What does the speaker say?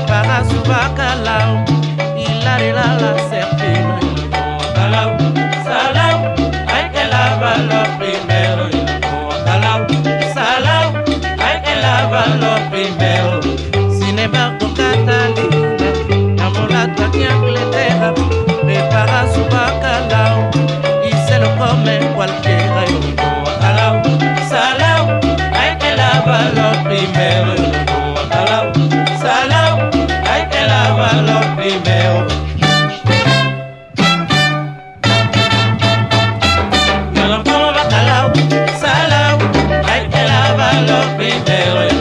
prépara sous bacalao, il arrela la serpina, il bacalao, salao, hay que primero, il bacalao, salao, hay primero. Sin embargo, Catalina, amolata que Angleterra, prepara su bacalao, y se lo come cualquiera, il bacalao, salao, hay que primero, Mary,